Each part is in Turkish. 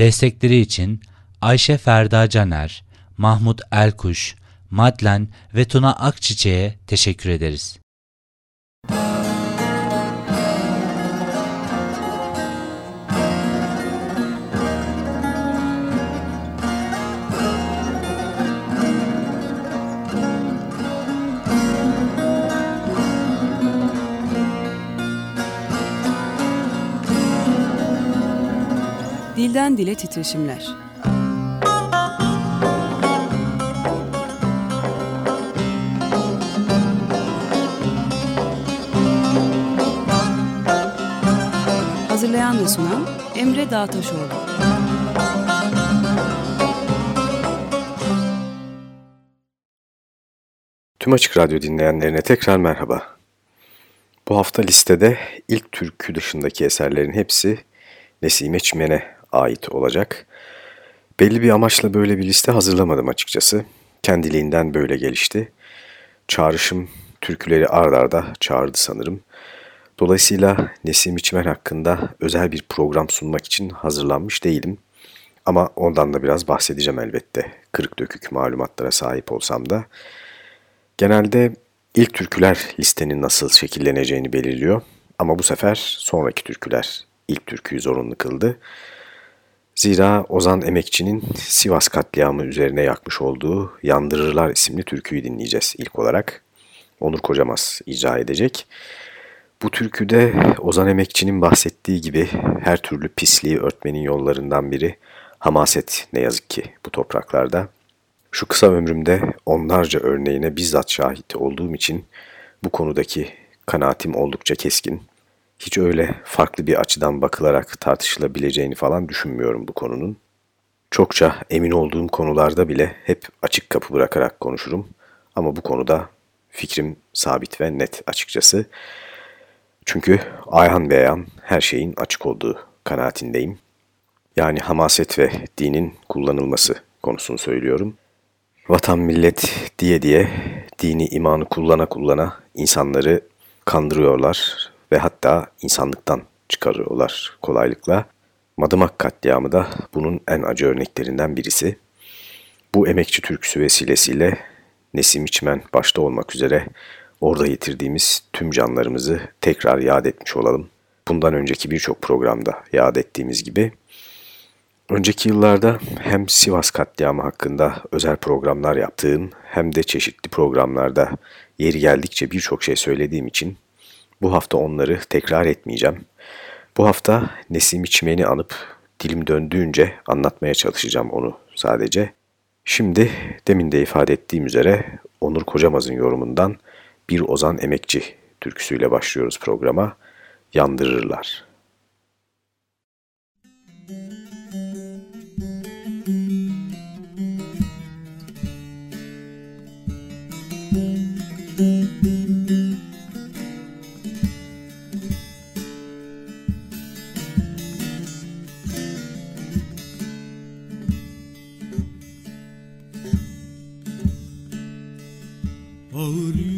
Destekleri için Ayşe Ferda Caner, Mahmut Elkuş, Madlen ve Tuna Akçiçek'e teşekkür ederiz. Dilden Dile Titreşimler Hazırlayan ve sunan Emre Dağtaşoğlu Tüm Açık Radyo dinleyenlerine tekrar merhaba. Bu hafta listede ilk türkü dışındaki eserlerin hepsi Nesime Çimen'e ait olacak. Belli bir amaçla böyle bir liste hazırlamadım açıkçası. Kendiliğinden böyle gelişti. Çağrışım türküleri ard arda çağırdı sanırım. Dolayısıyla Nesim İçmen hakkında özel bir program sunmak için hazırlanmış değilim. Ama ondan da biraz bahsedeceğim elbette. Kırık dökük malumatlara sahip olsam da. Genelde ilk türküler listenin nasıl şekilleneceğini belirliyor. Ama bu sefer sonraki türküler ilk türküyü zorunlu kıldı. Zira Ozan Emekçi'nin Sivas katliamı üzerine yakmış olduğu Yandırırlar isimli türküyü dinleyeceğiz ilk olarak. Onur Kocamaz icra edecek. Bu türküde Ozan Emekçi'nin bahsettiği gibi her türlü pisliği örtmenin yollarından biri hamaset ne yazık ki bu topraklarda. Şu kısa ömrümde onlarca örneğine bizzat şahit olduğum için bu konudaki kanaatim oldukça keskin hiç öyle farklı bir açıdan bakılarak tartışılabileceğini falan düşünmüyorum bu konunun. Çokça emin olduğum konularda bile hep açık kapı bırakarak konuşurum. Ama bu konuda fikrim sabit ve net açıkçası. Çünkü Ayhan Beyan her şeyin açık olduğu kanaatindeyim. Yani hamaset ve dinin kullanılması konusunu söylüyorum. Vatan millet diye diye dini imanı kullana kullana insanları kandırıyorlar ve hatta insanlıktan çıkarıyorlar kolaylıkla. Madımak katliamı da bunun en acı örneklerinden birisi. Bu emekçi türküsü vesilesiyle Nesim İçmen başta olmak üzere orada yitirdiğimiz tüm canlarımızı tekrar yad etmiş olalım. Bundan önceki birçok programda yad ettiğimiz gibi. Önceki yıllarda hem Sivas katliamı hakkında özel programlar yaptığım hem de çeşitli programlarda yeri geldikçe birçok şey söylediğim için bu hafta onları tekrar etmeyeceğim. Bu hafta Nesim İçmen'i anıp dilim döndüğünce anlatmaya çalışacağım onu sadece. Şimdi demin de ifade ettiğim üzere Onur Kocamaz'ın yorumundan Bir Ozan Emekçi türküsüyle başlıyoruz programa. Yandırırlar. Gauri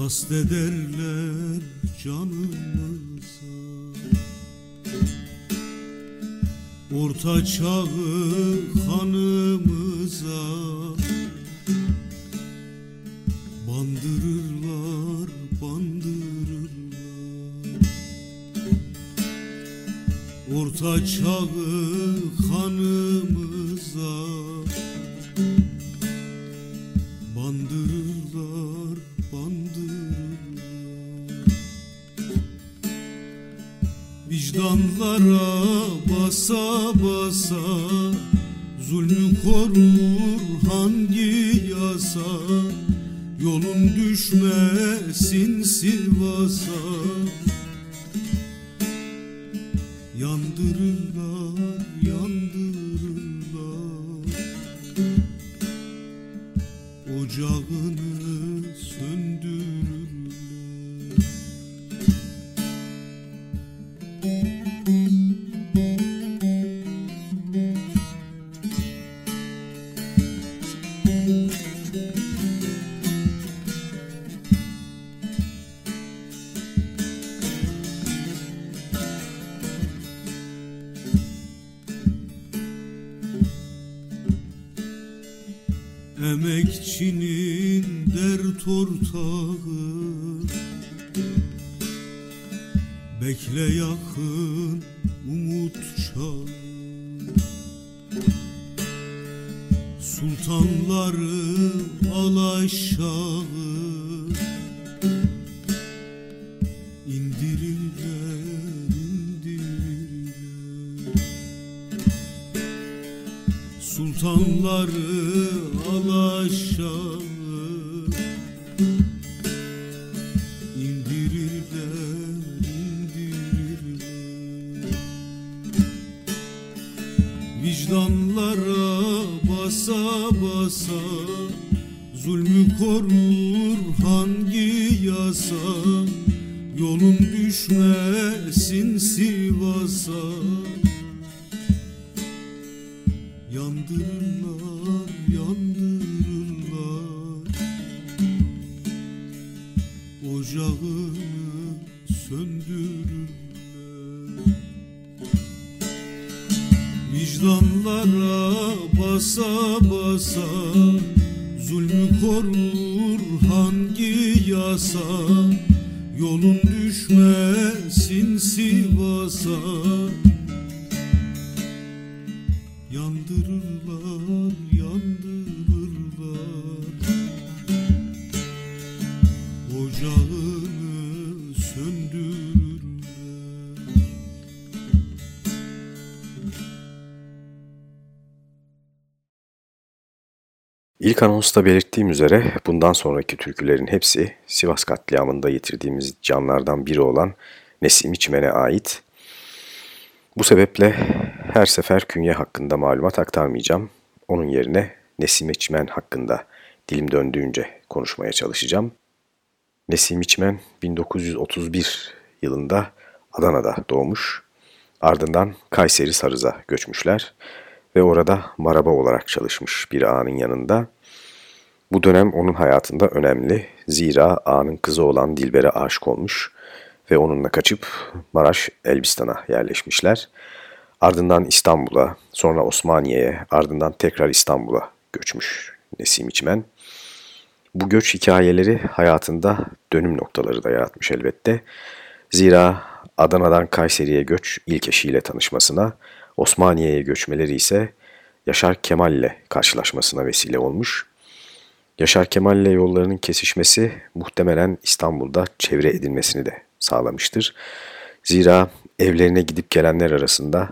Kastederler canımıza Orta çağı hanımıza Bandırırlar, bandırırlar. Orta çağı hanımıza Vicdanlara basa basa Zulmü korur hangi yasa? Yolun düşmesin Sivas'a Sultanları al İlk anonsta belirttiğim üzere bundan sonraki türkülerin hepsi Sivas katliamında yitirdiğimiz canlardan biri olan Nesim İçmen'e ait. Bu sebeple her sefer künye hakkında malumat aktarmayacağım. Onun yerine Nesim İçmen hakkında dilim döndüğünce konuşmaya çalışacağım. Nesim İçmen 1931 yılında Adana'da doğmuş. Ardından Kayseri Sarız'a göçmüşler ve orada maraba olarak çalışmış bir ağanın yanında. Bu dönem onun hayatında önemli. Zira ağanın kızı olan Dilber'e aşık olmuş ve onunla kaçıp Maraş Elbistan'a yerleşmişler. Ardından İstanbul'a, sonra Osmaniye'ye, ardından tekrar İstanbul'a göçmüş Nesim İçmen. Bu göç hikayeleri hayatında dönüm noktaları da yaratmış elbette. Zira Adana'dan Kayseri'ye göç ilk eşiyle tanışmasına, Osmaniye'ye göçmeleri ise Yaşar Kemal ile karşılaşmasına vesile olmuş. Yaşar Kemal ile yollarının kesişmesi muhtemelen İstanbul'da çevre edilmesini de sağlamıştır. Zira evlerine gidip gelenler arasında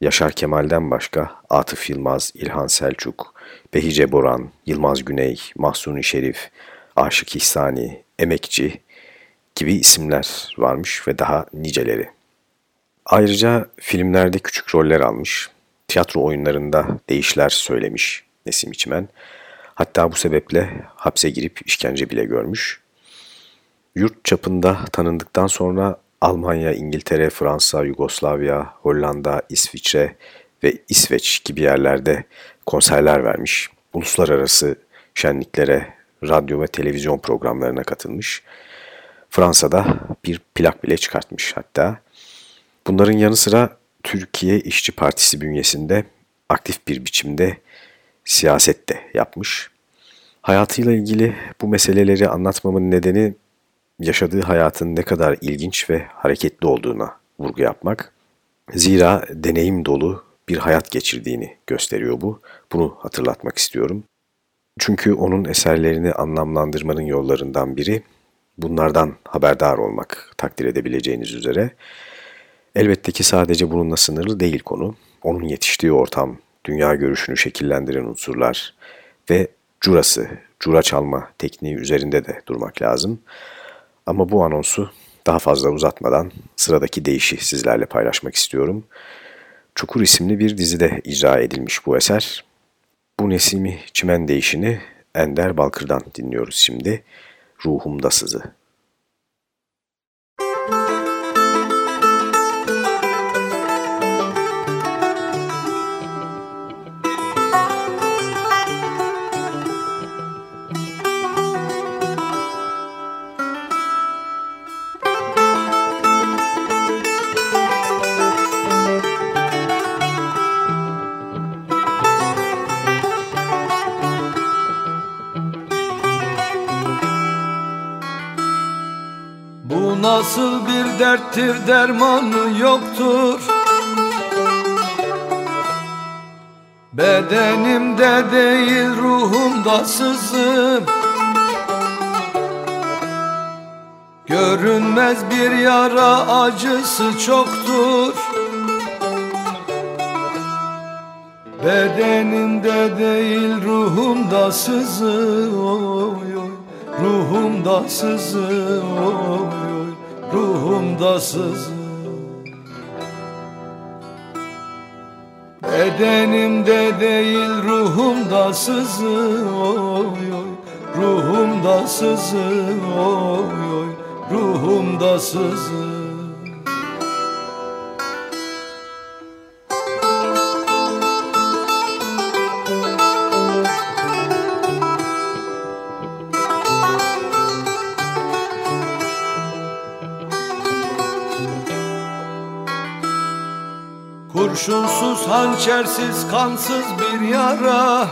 Yaşar Kemal'den başka Atıf Yılmaz, İlhan Selçuk, Behice Boran, Yılmaz Güney, Mahsuni Şerif, Aşık İhsani, Emekçi gibi isimler varmış ve daha niceleri. Ayrıca filmlerde küçük roller almış, tiyatro oyunlarında değişler söylemiş Nesim İçmen. Hatta bu sebeple hapse girip işkence bile görmüş. Yurt çapında tanındıktan sonra Almanya, İngiltere, Fransa, Yugoslavya, Hollanda, İsviçre ve İsveç gibi yerlerde konserler vermiş. Uluslararası şenliklere, radyo ve televizyon programlarına katılmış. Fransa'da bir plak bile çıkartmış hatta. Bunların yanı sıra Türkiye İşçi Partisi bünyesinde aktif bir biçimde siyaset de yapmış. Hayatıyla ilgili bu meseleleri anlatmamın nedeni yaşadığı hayatın ne kadar ilginç ve hareketli olduğuna vurgu yapmak. Zira deneyim dolu bir hayat geçirdiğini gösteriyor bu. Bunu hatırlatmak istiyorum. Çünkü onun eserlerini anlamlandırmanın yollarından biri bunlardan haberdar olmak takdir edebileceğiniz üzere. Elbette ki sadece bununla sınırlı değil konu. Onun yetiştiği ortam, dünya görüşünü şekillendiren unsurlar ve curası, cura çalma tekniği üzerinde de durmak lazım. Ama bu anonsu daha fazla uzatmadan sıradaki deyişi sizlerle paylaşmak istiyorum. Çukur isimli bir dizide icra edilmiş bu eser. Bu Nesimi Çimen deyişini Ender Balkır'dan dinliyoruz şimdi. Ruhumda sızı. Nasıl bir derttir dermanı yoktur. Bedenimde değil ruhumda sızım. Görünmez bir yara acısı çoktur. Bedenimde değil ruhumda sızı oy oy Ruhumda sızı oy ruhumda sızı Bedenimde değil ruhumda sızı oy oy Ruhumda sızı oy oy Ruhumda sızı Kurşunsuz, hançersiz, kansız bir yara.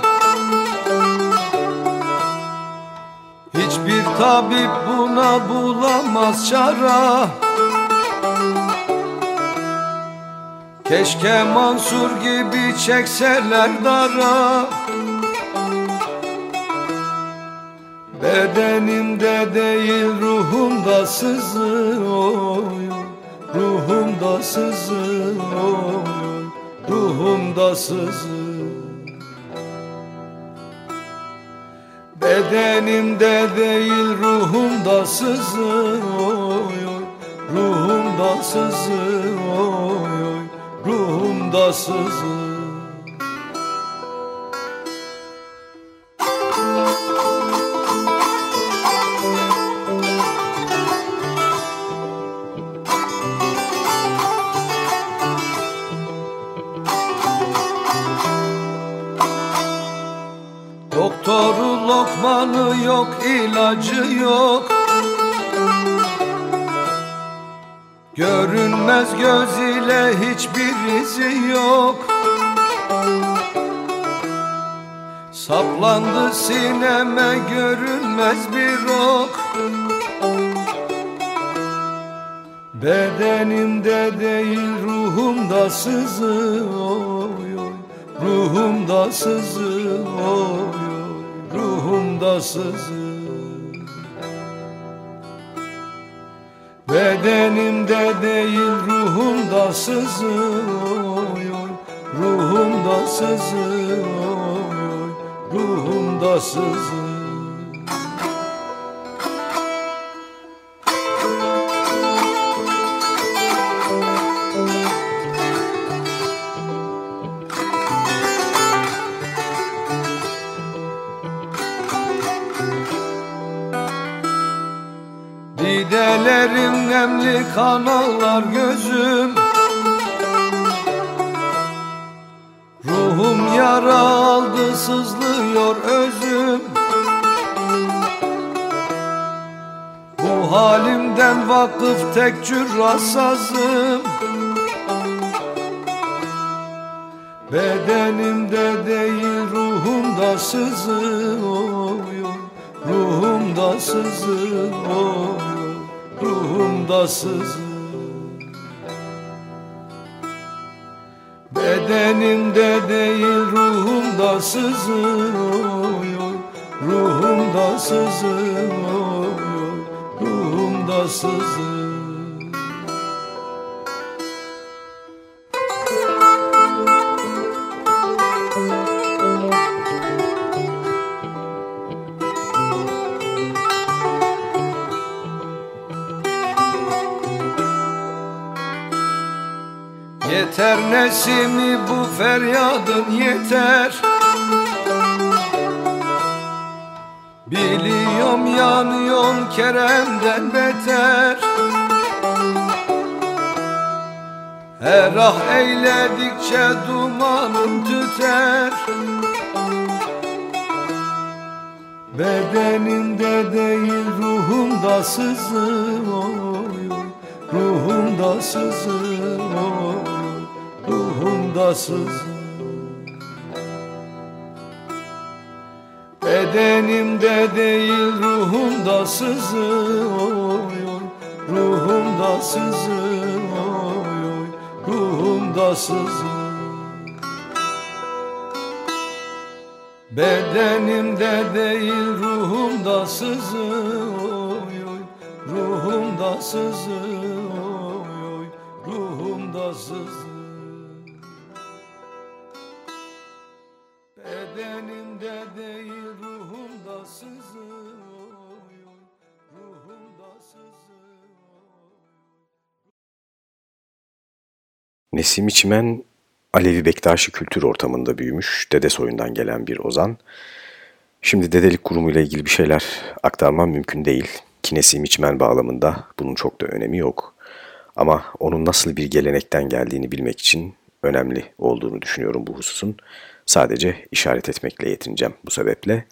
Hiçbir tabip buna bulamaz çara. Keşke Mansur gibi çekseler dara. Bedenimde değil ruhumda sızı oy, Ruhumda sızı oy ruhumda sızı Bedenimde değil ruhumda sızı oy oy Ruhumda sızı oy oy Ruhumda sızı Görünmez göz ile hiçbir izi yok. Saplandı sineme görünmez bir ok. Bedenimde değil ruhumda sızı oy oy. Ruhumda sızı oy ruhumda sızı Bedenimde değil ruhumda sızı oy oy Ruhumda sızı oy oy Ruhumda sızı nemli kanallar gözüm. Yara aldı sızlıyor özüm. Bu halimden vakıf tek cürrasazım Bedenimde değil ruhumda sızıyor Sızıyor Bedenimde değil ruhumda sızıyor Ruhumda sızıyor Ruhumda sızıyor Yeter nesimi bu feryadın yeter. Biliyorum yanıyorsun Kerem'den beter. Her ah eyledikçe dumanım tüter. Bedenimde değil ruhumda sızıyor Ruhumda sızıyor Ruhumda sızıyor Bedenimde değil ruhumda sızıyor Ruhumda sızıyor Ruhumda sızıyor Bedenimde değil ruhumda sızıyor Ruhumda sızıyor Ruhumda sızıyor değil ruhumda sızıyor Ruhumda sızıyor Nesim İçmen Alevi Bektaşi kültür ortamında büyümüş, dede soyundan gelen bir ozan. Şimdi dedelik kurumuyla ilgili bir şeyler aktarmam mümkün değil. Ki Nesim İçmen bağlamında bunun çok da önemi yok. Ama onun nasıl bir gelenekten geldiğini bilmek için önemli olduğunu düşünüyorum bu hususun. Sadece işaret etmekle yetineceğim bu sebeple.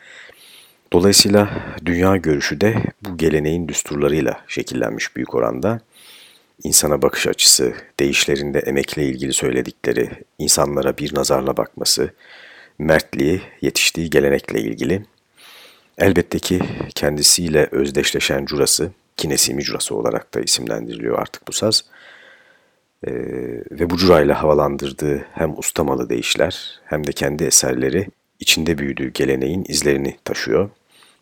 Dolayısıyla dünya görüşü de bu geleneğin düsturlarıyla şekillenmiş büyük oranda insana bakış açısı, değişlerinde emekle ilgili söyledikleri, insanlara bir nazarla bakması, mertliği, yetiştiği gelenekle ilgili. Elbette ki kendisiyle özdeşleşen curası, kinesimi curası olarak da isimlendiriliyor artık bu saz. Ee, ve bu curayla havalandırdığı hem ustamalı değişler hem de kendi eserleri içinde büyüdüğü geleneğin izlerini taşıyor.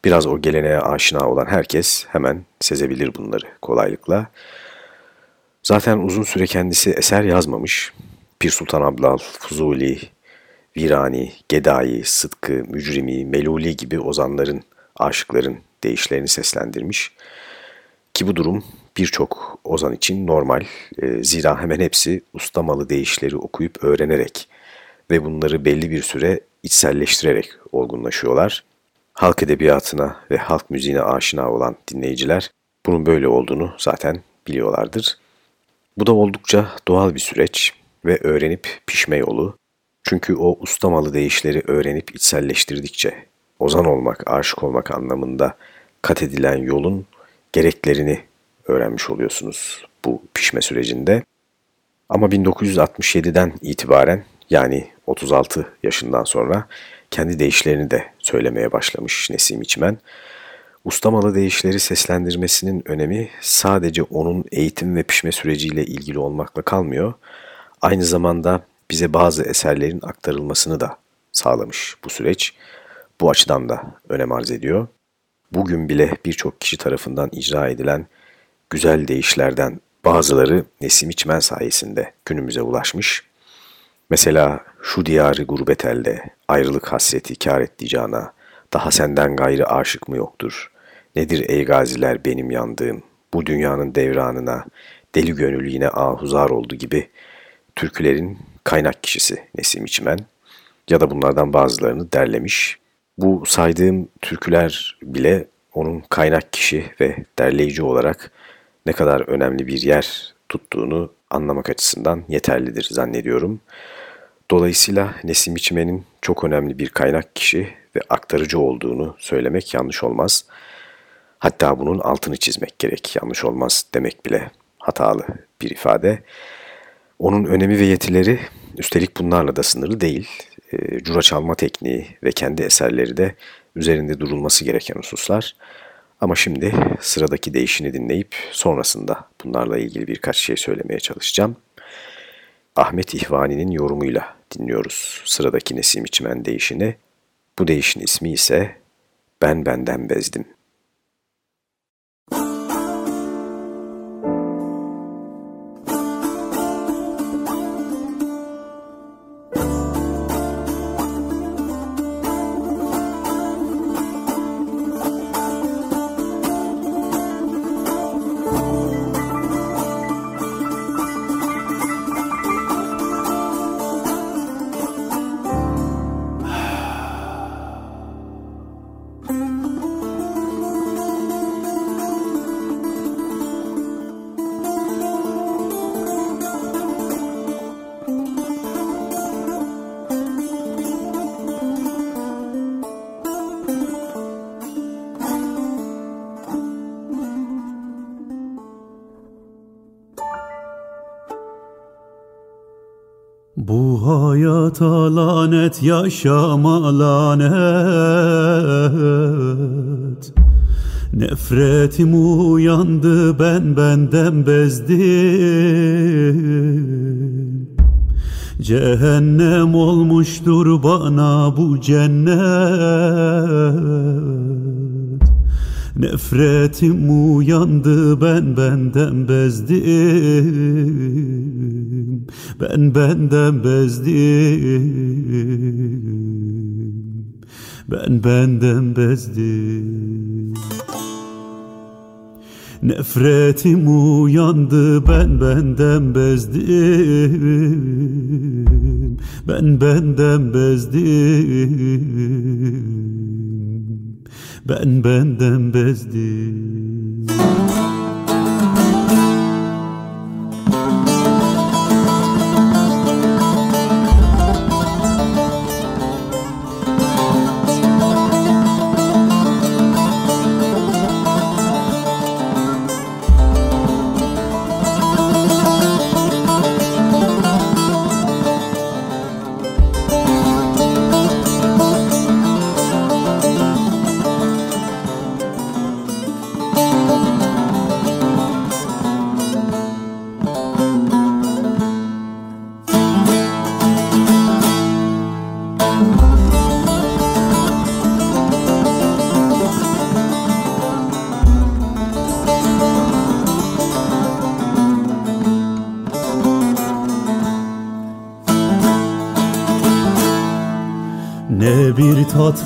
Biraz o geleneğe aşina olan herkes hemen sezebilir bunları kolaylıkla. Zaten uzun süre kendisi eser yazmamış. Pir Sultan Abdal, Fuzuli, Virani, Gedai, Sıtkı, Mücrimi, Meluli gibi ozanların, aşıkların değişlerini seslendirmiş. Ki bu durum birçok ozan için normal. E, zira hemen hepsi ustamalı değişleri okuyup öğrenerek ve bunları belli bir süre içselleştirerek olgunlaşıyorlar. Halk edebiyatına ve halk müziğine aşina olan dinleyiciler bunun böyle olduğunu zaten biliyorlardır. Bu da oldukça doğal bir süreç ve öğrenip pişme yolu. Çünkü o ustamalı değişleri öğrenip içselleştirdikçe ozan olmak, aşık olmak anlamında kat edilen yolun gereklerini öğrenmiş oluyorsunuz bu pişme sürecinde. Ama 1967'den itibaren yani 36 yaşından sonra kendi değişlerini de söylemeye başlamış Nesim İçmen. Ustamalı değişleri seslendirmesinin önemi sadece onun eğitim ve pişme süreciyle ilgili olmakla kalmıyor. Aynı zamanda bize bazı eserlerin aktarılmasını da sağlamış bu süreç. Bu açıdan da önem arz ediyor. Bugün bile birçok kişi tarafından icra edilen güzel değişlerden bazıları Nesim İçmen sayesinde günümüze ulaşmış. Mesela şu diyarı gurbet elde, ayrılık hasreti kar etti daha senden gayrı aşık mı yoktur? Nedir ey gaziler benim yandığım, bu dünyanın devranına, deli gönül yine ahuzar oldu gibi türkülerin kaynak kişisi Nesim İçmen ya da bunlardan bazılarını derlemiş. Bu saydığım türküler bile onun kaynak kişi ve derleyici olarak ne kadar önemli bir yer tuttuğunu anlamak açısından yeterlidir zannediyorum. Dolayısıyla Nesim İçmen'in çok önemli bir kaynak kişi ve aktarıcı olduğunu söylemek yanlış olmaz. Hatta bunun altını çizmek gerek, yanlış olmaz demek bile hatalı bir ifade. Onun önemi ve yetileri üstelik bunlarla da sınırlı değil. E, cura çalma tekniği ve kendi eserleri de üzerinde durulması gereken hususlar. Ama şimdi sıradaki değişini dinleyip sonrasında bunlarla ilgili birkaç şey söylemeye çalışacağım. Ahmet İhvani'nin yorumuyla dinliyoruz sıradaki Nesim İçmen değişini. Bu değişin ismi ise Ben Benden Bezdim. Hayata lanet yaşama lanet. Nefretim uyandı ben benden bezdim. Cehennem olmuştur bana bu cennet. Nefretim uyandı ben benden bezdim ben benden bezdim. Ben benden bezdim. Nefretim uyandı ben benden bezdim. Ben benden bezdim. Ben benden bezdim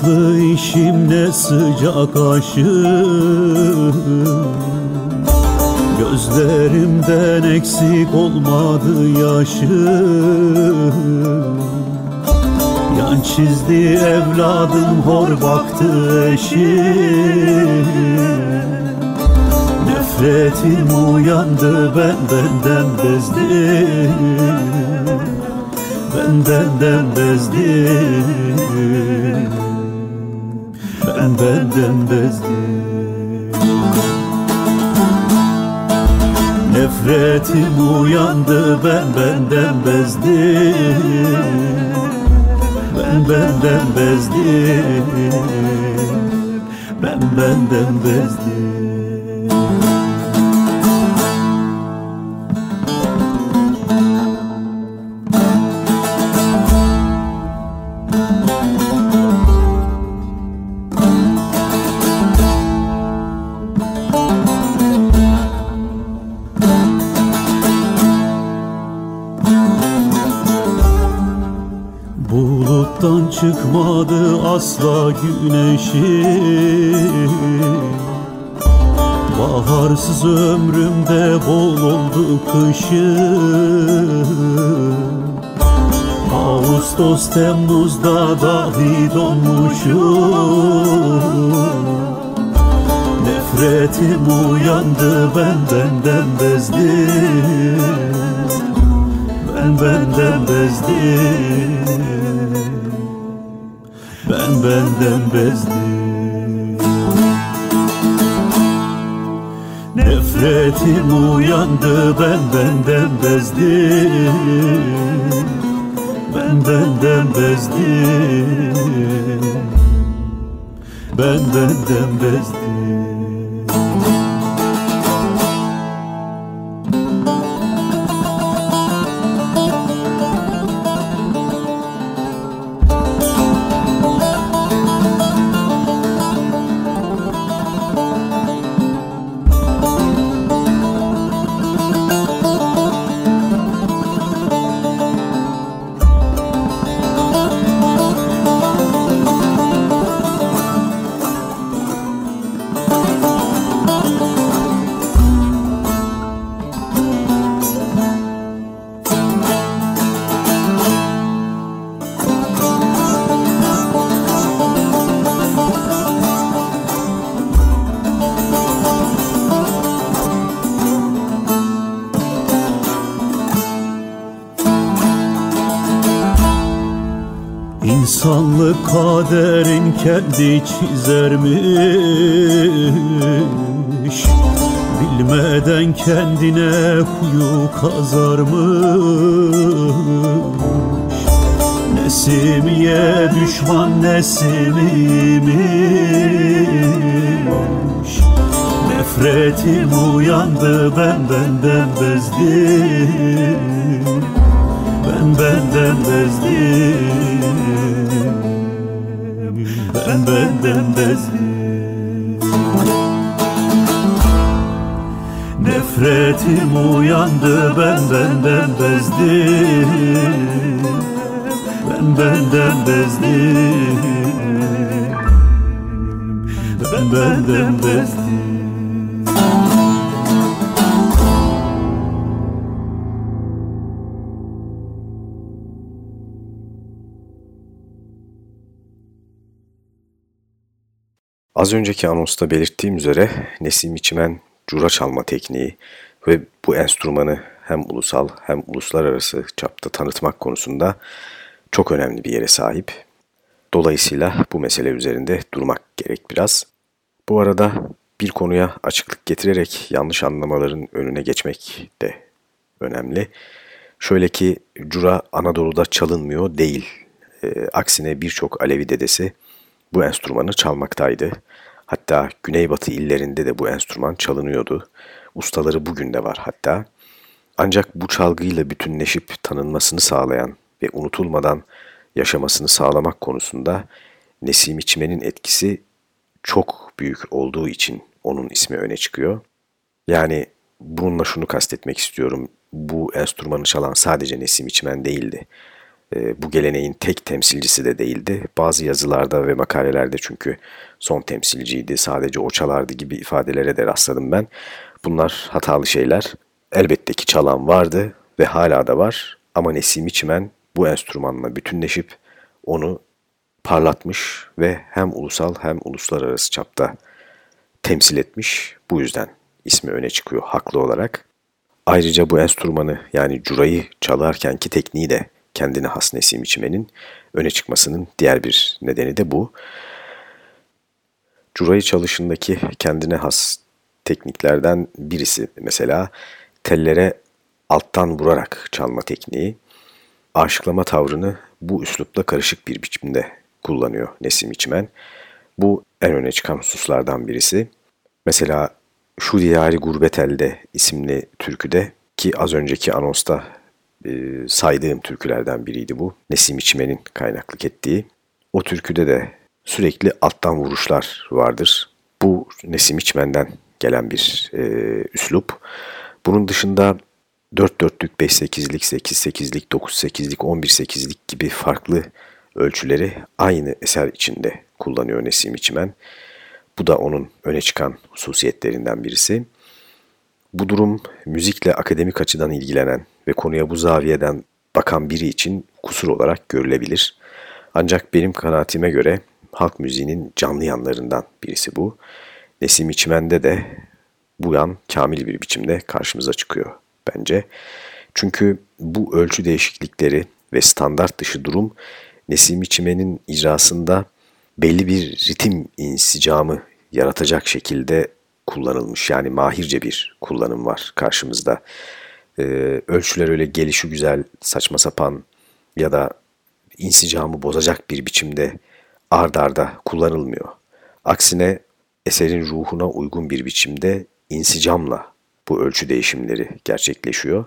tatlı işim ne sıcak aşım Gözlerimden eksik olmadı yaşım. Yan çizdi evladım hor baktı eşim. Nefretim uyandı ben benden bezdim. Ben benden bezdim. ben benden bezdim. Nefretim uyandı ben benden bezdim. Ben benden bezdim. Ben benden bezdim çıkmadı asla güneşi. Baharsız ömrümde bol oldu kışım Ağustos Temmuz'da dahi donmuşum. Nefretim uyandı ben benden bezdim. Ben benden bezdim Ben benden bezdim. Nefretim uyandı ben benden bezdim. Ben benden bezdim. Ben benden bezdim kaderin kendi çizermiş. Bilmeden kendine kuyu kazarmış. Nesimiye düşman nesimiymiş? Nefretim uyandı ben benden bezdim. Ben benden bezdim Ben benden bezdim Nefretim uyandı ben benden bezdim. Ben benden bezdim. Ben benden bezdim Az önceki anonsta belirttiğim üzere Nesim İçimen cura çalma tekniği ve bu enstrümanı hem ulusal hem uluslararası çapta tanıtmak konusunda çok önemli bir yere sahip. Dolayısıyla bu mesele üzerinde durmak gerek biraz. Bu arada bir konuya açıklık getirerek yanlış anlamaların önüne geçmek de önemli. Şöyle ki cura Anadolu'da çalınmıyor değil. E, aksine birçok Alevi dedesi bu enstrümanı çalmaktaydı. Hatta güneybatı illerinde de bu enstrüman çalınıyordu. Ustaları bugün de var hatta. Ancak bu çalgıyla bütünleşip tanınmasını sağlayan ve unutulmadan yaşamasını sağlamak konusunda Nesim İçmen'in etkisi çok büyük olduğu için onun ismi öne çıkıyor. Yani bununla şunu kastetmek istiyorum. Bu enstrümanı çalan sadece Nesim İçmen değildi. E, bu geleneğin tek temsilcisi de değildi. Bazı yazılarda ve makalelerde çünkü son temsilciydi, sadece o çalardı gibi ifadelere de rastladım ben. Bunlar hatalı şeyler. Elbette ki çalan vardı ve hala da var ama Nesim İçmen bu enstrümanla bütünleşip onu parlatmış ve hem ulusal hem uluslararası çapta temsil etmiş. Bu yüzden ismi öne çıkıyor haklı olarak. Ayrıca bu enstrümanı yani curayı çalarkenki tekniği de kendine has Nesim İçmen'in öne çıkmasının diğer bir nedeni de bu. Curayı çalışındaki kendine has tekniklerden birisi mesela tellere alttan vurarak çalma tekniği. Aşıklama tavrını bu üslupla karışık bir biçimde kullanıyor Nesim İçmen. Bu en öne çıkan hususlardan birisi. Mesela Şu Diyari Gurbet Elde isimli türküde ki az önceki anonsta e, saydığım türkülerden biriydi bu. Nesim İçmen'in kaynaklık ettiği. O türküde de sürekli alttan vuruşlar vardır. Bu Nesim İçmen'den gelen bir e, üslup. Bunun dışında 4 dörtlük, 5 sekizlik, 8 sekizlik, 9 sekizlik, 11 sekizlik gibi farklı ölçüleri aynı eser içinde kullanıyor Nesim İçmen. Bu da onun öne çıkan hususiyetlerinden birisi. Bu durum müzikle akademik açıdan ilgilenen ve konuya bu zaviyeden bakan biri için kusur olarak görülebilir. Ancak benim kanaatime göre halk müziğinin canlı yanlarından birisi bu. Nesim İçmen'de de bu yan kamil bir biçimde karşımıza çıkıyor bence. Çünkü bu ölçü değişiklikleri ve standart dışı durum Nesim İçmen'in icrasında belli bir ritim insicamı yaratacak şekilde kullanılmış. Yani mahirce bir kullanım var karşımızda. Ee, ölçüler öyle gelişi güzel, saçma sapan ya da insicamı bozacak bir biçimde ard arda kullanılmıyor. Aksine eserin ruhuna uygun bir biçimde insicamla bu ölçü değişimleri gerçekleşiyor.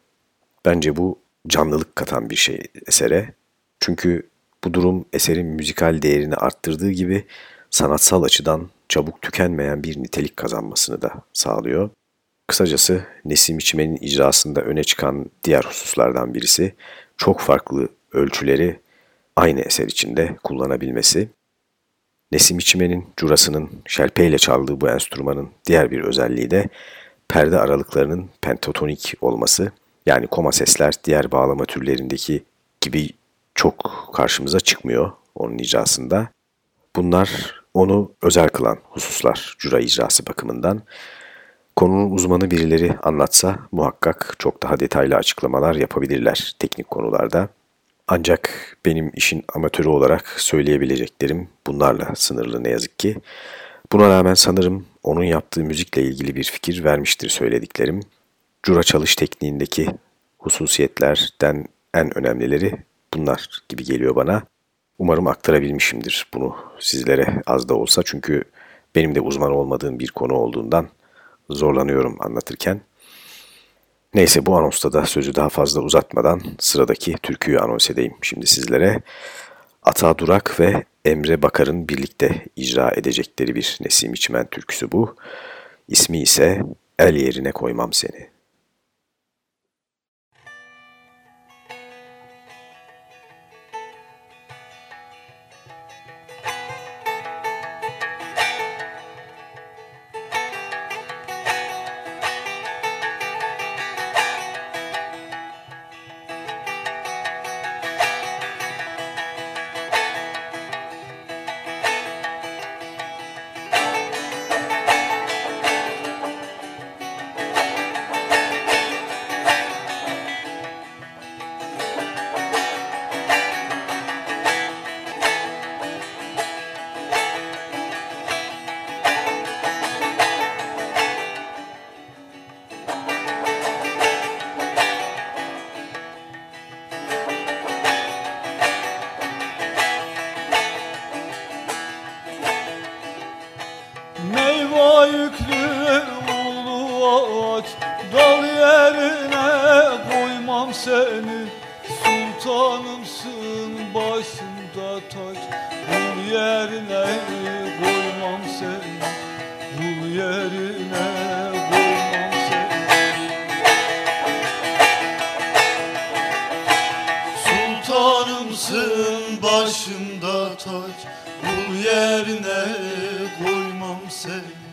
Bence bu canlılık katan bir şey esere. Çünkü bu durum eserin müzikal değerini arttırdığı gibi sanatsal açıdan çabuk tükenmeyen bir nitelik kazanmasını da sağlıyor. Kısacası Nesim İçmen'in icrasında öne çıkan diğer hususlardan birisi çok farklı ölçüleri aynı eser içinde kullanabilmesi. Nesim İçmen'in curasının şelpeyle çaldığı bu enstrümanın diğer bir özelliği de perde aralıklarının pentatonik olması. Yani koma sesler diğer bağlama türlerindeki gibi çok karşımıza çıkmıyor onun icrasında. Bunlar onu özel kılan hususlar cura icrası bakımından. Konunun uzmanı birileri anlatsa muhakkak çok daha detaylı açıklamalar yapabilirler teknik konularda. Ancak benim işin amatörü olarak söyleyebileceklerim bunlarla sınırlı ne yazık ki. Buna rağmen sanırım onun yaptığı müzikle ilgili bir fikir vermiştir söylediklerim. Cura çalış tekniğindeki hususiyetlerden en önemlileri bunlar gibi geliyor bana. Umarım aktarabilmişimdir bunu sizlere az da olsa çünkü benim de uzman olmadığım bir konu olduğundan zorlanıyorum anlatırken. Neyse bu anonsta da sözü daha fazla uzatmadan sıradaki türküyü anons edeyim şimdi sizlere. Ata Durak ve Emre Bakar'ın birlikte icra edecekleri bir Nesim İçmen türküsü bu. İsmi ise El Yerine Koymam Seni. Senden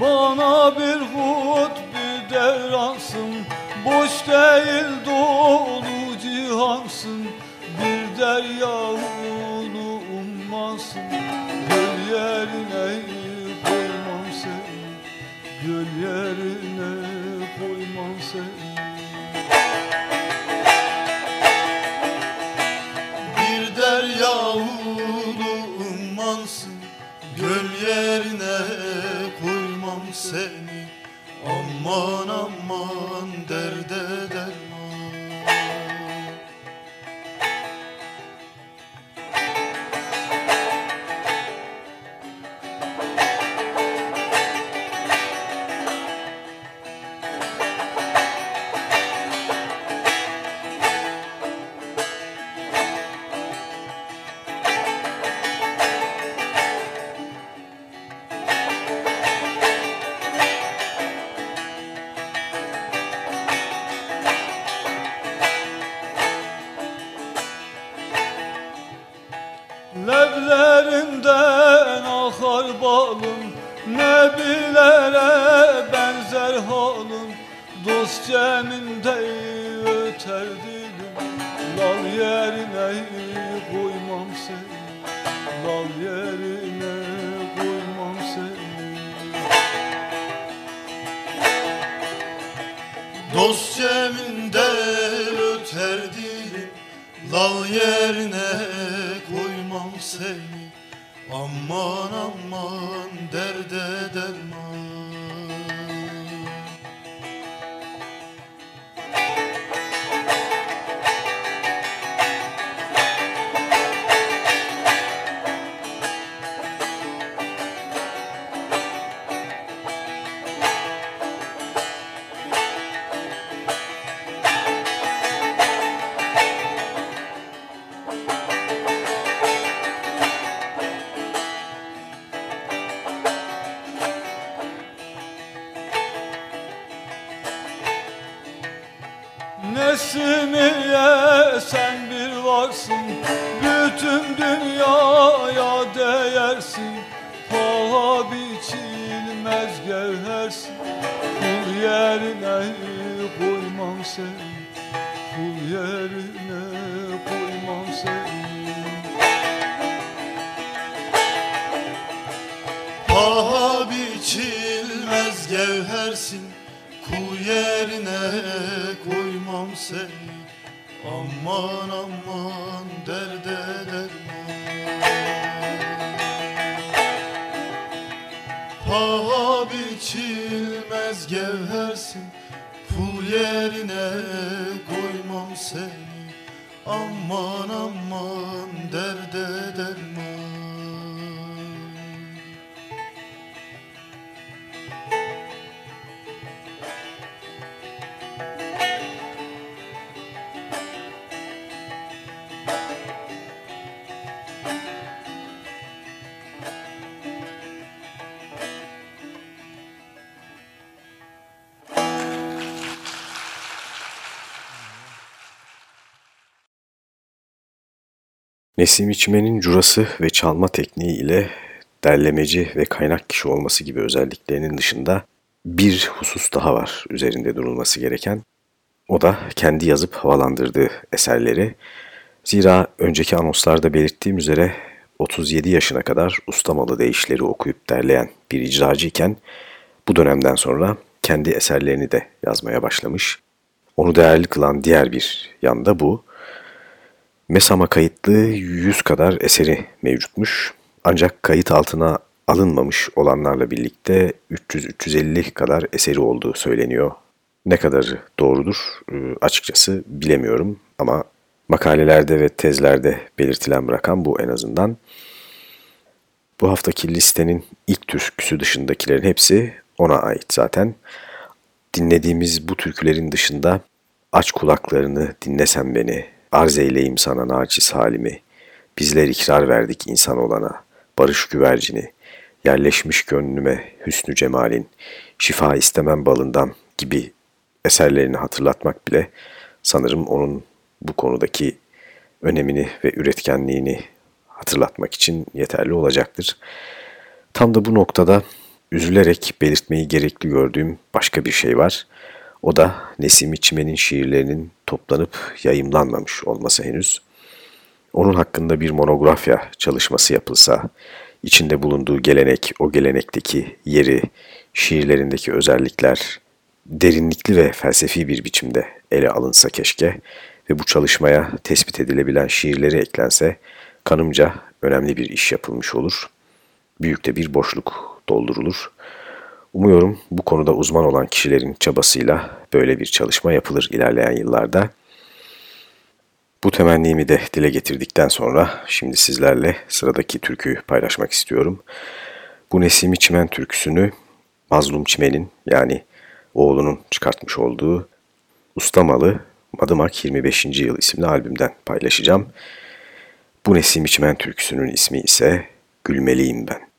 Bana bir hut bir devransın. Boş değil dolu cihansın. Bir derya Aman aman derde derman Nesim İçmen'in curası ve çalma tekniği ile derlemeci ve kaynak kişi olması gibi özelliklerinin dışında bir husus daha var üzerinde durulması gereken. O da kendi yazıp havalandırdığı eserleri. Zira önceki anonslarda belirttiğim üzere 37 yaşına kadar ustamalı deyişleri okuyup derleyen bir icracı iken bu dönemden sonra kendi eserlerini de yazmaya başlamış. Onu değerli kılan diğer bir yanda bu. MESAM'a kayıtlı 100 kadar eseri mevcutmuş. Ancak kayıt altına alınmamış olanlarla birlikte 300-350 kadar eseri olduğu söyleniyor. Ne kadarı doğrudur e, açıkçası bilemiyorum ama makalelerde ve tezlerde belirtilen rakam bu en azından. Bu haftaki listenin ilk türküsü dışındakilerin hepsi ona ait zaten. Dinlediğimiz bu türkülerin dışında Aç kulaklarını dinlesen beni, arz eyleyim sana naçiz halimi. Bizler ikrar verdik insan olana, barış güvercini, yerleşmiş gönlüme hüsnü cemalin, şifa istemem balından gibi eserlerini hatırlatmak bile sanırım onun bu konudaki önemini ve üretkenliğini hatırlatmak için yeterli olacaktır. Tam da bu noktada üzülerek belirtmeyi gerekli gördüğüm başka bir şey var. O da Nesim İçmen'in şiirlerinin toplanıp yayımlanmamış olması henüz. Onun hakkında bir monografya çalışması yapılsa, içinde bulunduğu gelenek, o gelenekteki yeri, şiirlerindeki özellikler derinlikli ve felsefi bir biçimde ele alınsa keşke ve bu çalışmaya tespit edilebilen şiirleri eklense kanımca önemli bir iş yapılmış olur. Büyük de bir boşluk doldurulur. Umuyorum bu konuda uzman olan kişilerin çabasıyla böyle bir çalışma yapılır ilerleyen yıllarda. Bu temennimi de dile getirdikten sonra şimdi sizlerle sıradaki türküyü paylaşmak istiyorum. Bu Nesimi Çimen türküsünü Mazlum Çimen'in yani oğlunun çıkartmış olduğu Ustamalı Madımak 25. Yıl isimli albümden paylaşacağım. Bu Nesimi Çimen türküsünün ismi ise Gülmeliyim Ben.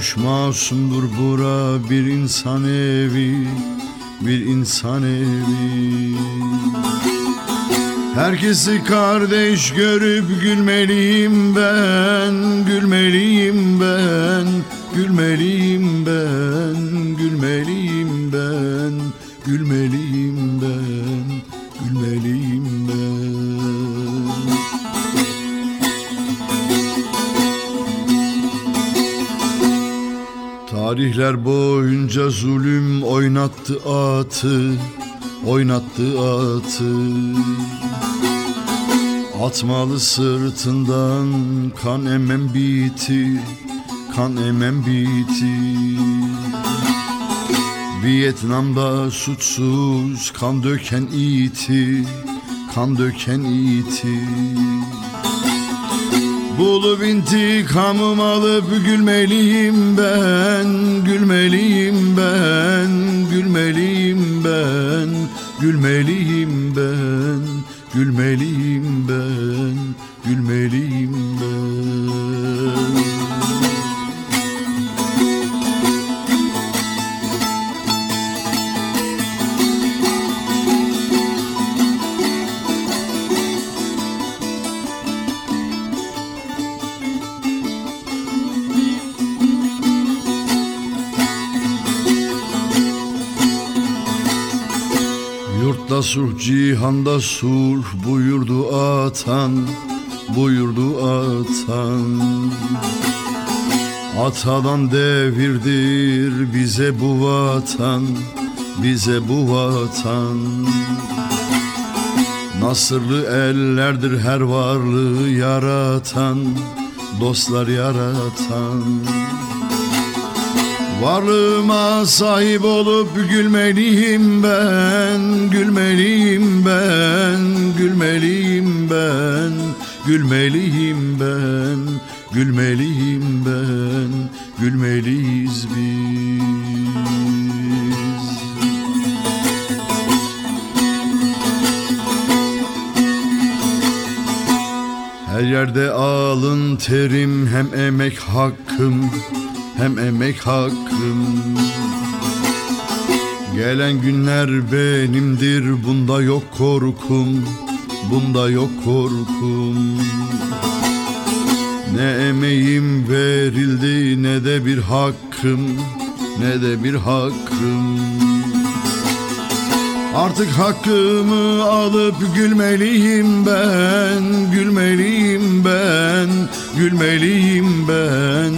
Doğuş masumdur bura bir insan evi bir insan evi. Herkesi kardeş görüp gülmeliyim ben, gülmeliyim oynattı atı, oynattı atı. Atmalı sırtından kan emem biti Kan emem biti Vietnam'da suçsuz kan döken iti Kan döken iti. Bulup intikamım alıp gülmeliyim ben Gülmeliyim ben Gülmeliyim ben Gülmeliyim ben Gülmeliyim ben, gülmeliyim ben Sulh cihanda sulh buyurdu atan Buyurdu atan. Atadan devirdir bize bu vatan Bize bu vatan. Nasırlı ellerdir her varlığı yaratan Dostlar yaratan Varlığıma sahip olup gülmeliyim ben Gülmeliyim ben, gülmeliyim ben Gülmeliyim ben, gülmeliyim ben Gülmeliyiz biz. Her yerde alın terim hem emek hakkım hem emek hakkım. Gelen günler benimdir bunda yok korkum bunda yok korkum. Ne emeğim verildi ne de bir hakkım ne de bir hakkım. Artık hakkımı alıp gülmeliyim ben, gülmeliyim ben, gülmeliyim ben,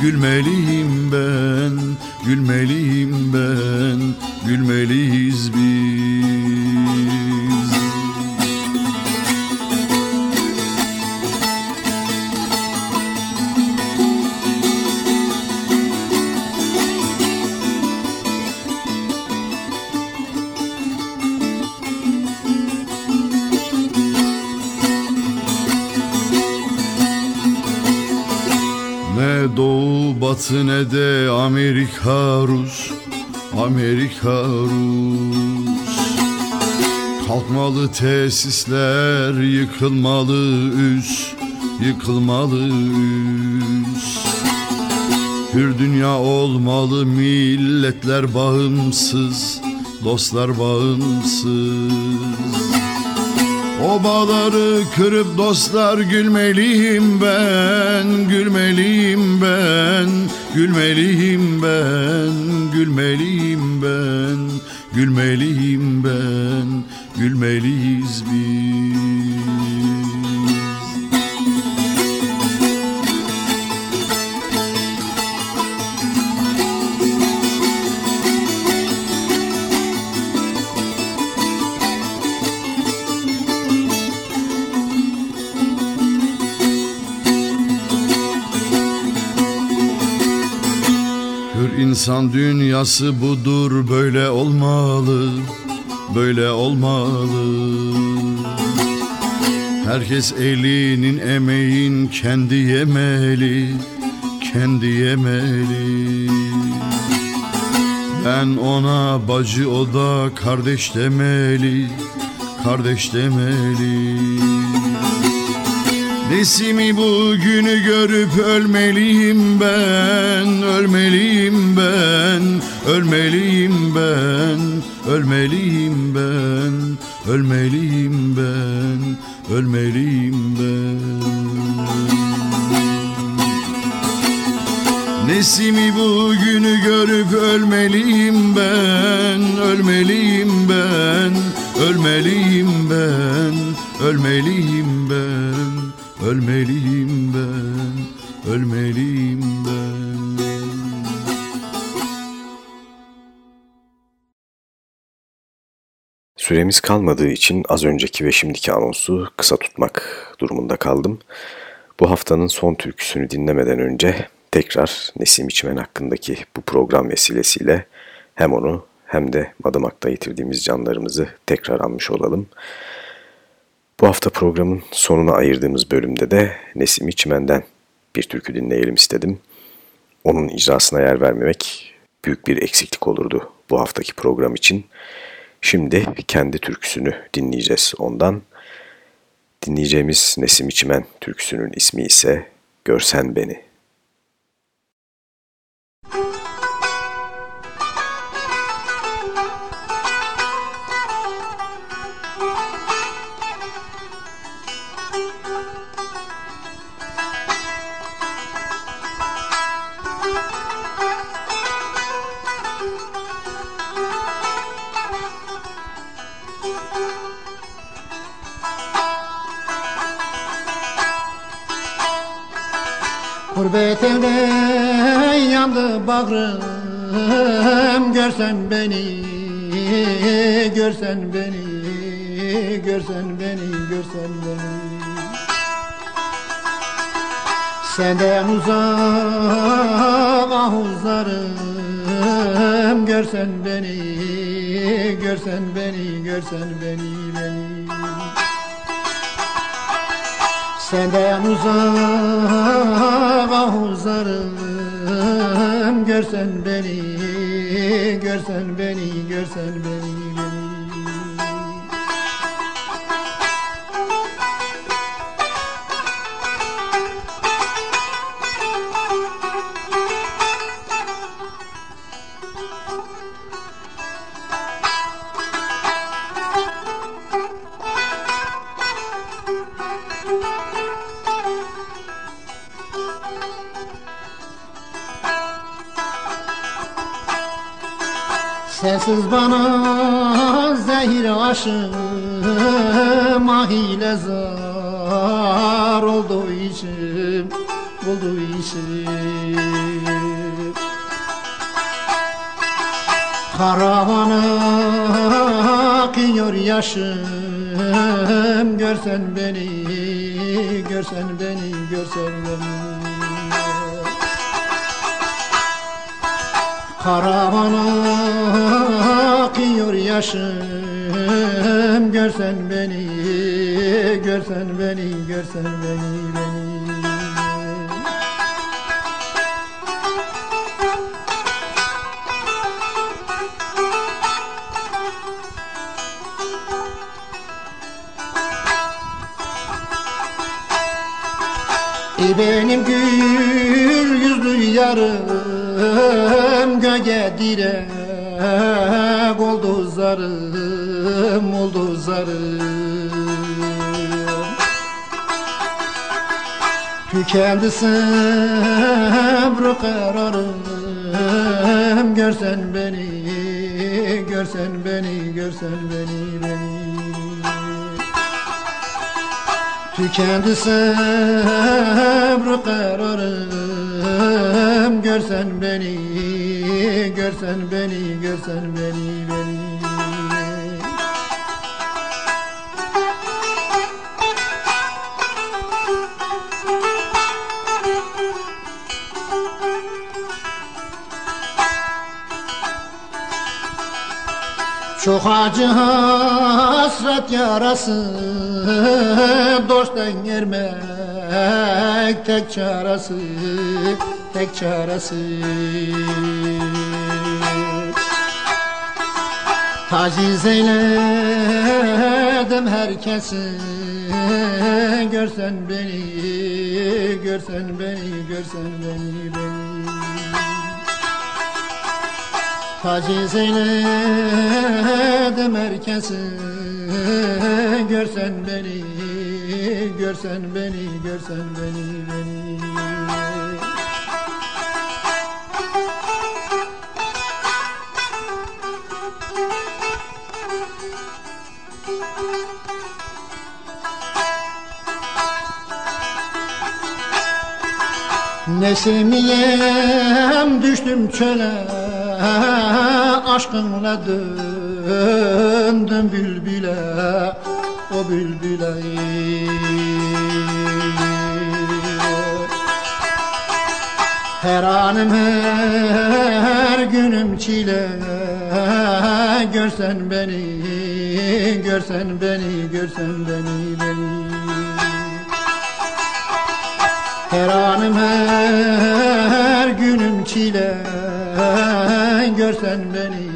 gülmeliyim ben, gülmeliyim ben, gülmeliyiz biz. Batı ne de Amerika Rus Amerika Rus. Kalkmalı tesisler yıkılmalı üs Yıkılmalı üs. Hür dünya olmalı milletler bağımsız Dostlar bağımsız o bağları kırıp dostlar gülmeliyim ben, gülmeliyim ben, gülmeliyim ben, gülmeliyim ben, gülmeliyim ben, gülmeliyiz biz. İnsan dünyası budur böyle olmalı böyle olmalı. Herkes elinin emeğin kendi yemeli kendi yemeli. Ben ona bacı o da kardeş demeli kardeş demeli Nesimi bugünü görüp ölmeliyim ben, ölmeliyim ben, ölmeliyim ben, ölmeliyim ben, ölmeliyim ben, ölmeliyim ben. Nesimi bugünü görüp ölmeliyim ben, ölmeliyim ben, ölmeliyim ben, ölmeliyim ben, ölmeliyim ben, ölmeliyim ben. Süremiz kalmadığı için az önceki ve şimdiki anonsu kısa tutmak durumunda kaldım. Bu haftanın son türküsünü dinlemeden önce tekrar Nesim İçmen hakkındaki bu program vesilesiyle hem onu hem de Madımak'ta yitirdiğimiz canlarımızı tekrar anmış olalım. Bu hafta programın sonuna ayırdığımız bölümde de Nesim İçmen'den bir türkü dinleyelim istedim. Onun icrasına yer vermemek büyük bir eksiklik olurdu bu haftaki program için. Şimdi kendi türküsünü dinleyeceğiz ondan. Dinleyeceğimiz Nesim İçmen türküsünün ismi ise Görsen Beni. Gurbetimde yandı bağrım Görsen beni, görsen beni Görsen beni, görsen beni. Senden uzak ah uzarım Görsen beni, görsen beni, görsen beni Senden uzak ah uzarım. Görsen beni, görsen beni, görsen beni Sensiz bana zehir aşım Ah zar oldu içim Buldu içim Karavana akıyor yaşım Görsen beni, görsen beni, görsen beni Karavana akıyor yaşım. Görsen beni, görsen beni, görsen beni, beni. Ey benim gül yüzlü yarım Göge direk oldu zarım Oldu zarım. Tükendi sabrı kararım Görsen beni, görsen beni, görsen beni, beni. Tükendi sabrı kararım Görsen beni, görsen beni, görsen beni, beni. Çok acı hasret yarası Dosttan yermek tek çaresi Tek çaresi Taciz eyledim herkesi. Görsen beni, görsen beni, görsen beni, beni. Taciz eyledim herkesi. Görsen beni, görsen beni, görsen beni, beni Nesimiyem düştüm çöle Aşkınla döndüm bülbüle O bülbüle. Her anım her günüm çile Görsen beni, görsen beni, görsen beni, beni her anım her günüm çile. Görsen beni,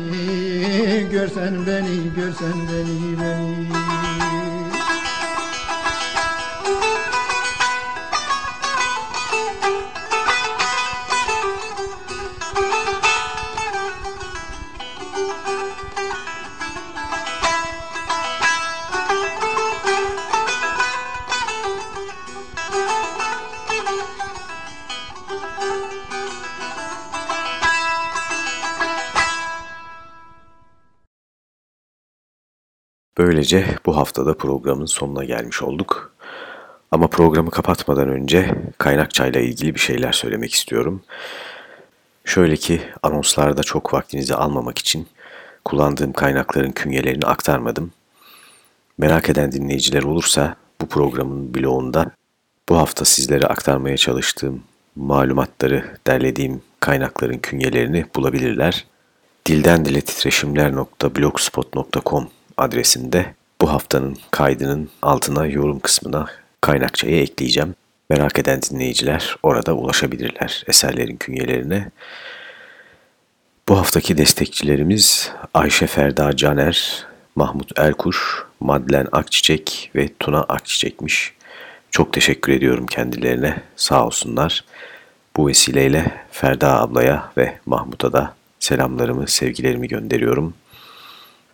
görsen beni, görsen beni, beni Böylece bu haftada programın sonuna gelmiş olduk. Ama programı kapatmadan önce kaynakçayla ilgili bir şeyler söylemek istiyorum. Şöyle ki anonslarda çok vaktinizi almamak için kullandığım kaynakların künyelerini aktarmadım. Merak eden dinleyiciler olursa bu programın bloğunda bu hafta sizlere aktarmaya çalıştığım malumatları derlediğim kaynakların künyelerini bulabilirler. Dilden dile titreşimler.blogspot.com adresinde bu haftanın kaydının altına yorum kısmına kaynakçayı ekleyeceğim. Merak eden dinleyiciler orada ulaşabilirler eserlerin künyelerine. Bu haftaki destekçilerimiz Ayşe Ferda Caner, Mahmut Erkuş, Madlen Akçiçek ve Tuna Akçiçek'miş. Çok teşekkür ediyorum kendilerine. Sağ olsunlar. Bu vesileyle Ferda ablaya ve Mahmut'a da selamlarımı, sevgilerimi gönderiyorum.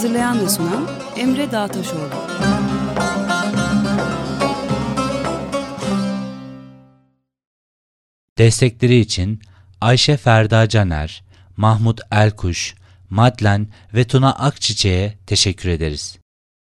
Hazırlayan ve sunan Emre Dağtaşoğlu. Destekleri için Ayşe Ferda Caner, Mahmut Elkuş, Madlen ve Tuna Akçiçek'e teşekkür ederiz.